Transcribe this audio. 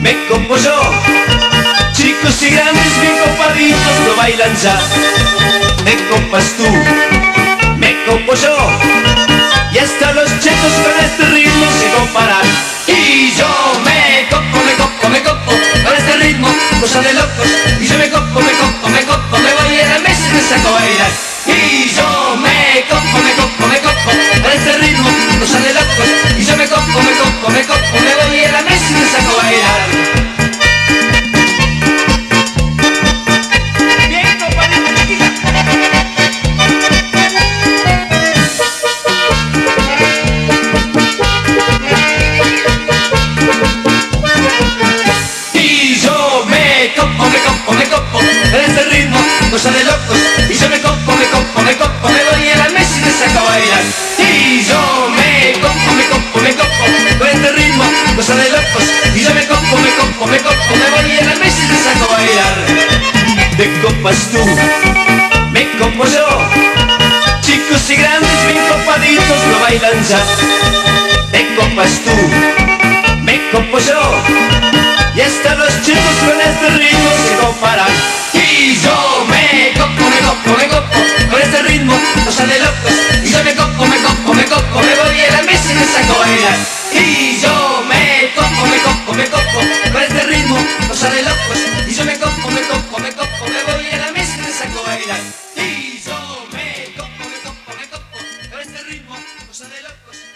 Me como yo, chicos y grandes, bien compadritos, lo bailan ya. Me compas tú, me como yo, y hasta los chetos con este ritmo se comparan. Y yo me copo, me copo, me copo, con este ritmo, cosa de locos. Y yo me copo, me copo, me copo, me voy a la mesa y me saco a. Y cosa de locos. Y yo me copo, me copo, me copo Me voy a la mesa y me saco a bailar. Y yo me copo, me copo, me copo Con este ritmo, cosa de locos. Y yo me copo, me copo, me copo Me voy a la mesa y me saco a bailar. Te copas tú, me copo yo. Chicos y grandes bien copaditos lo bailan ya. Te copas tú, me copo yo. Y hasta los chicos con este ritmo se coparán loco, con este ritmo no sale locos. Pues, y yo me copo, me copo, me copo, me voy a la mesa y me saco a bailar. Y yo me copo, me copo, me copo, con este ritmo no sale locos. Pues.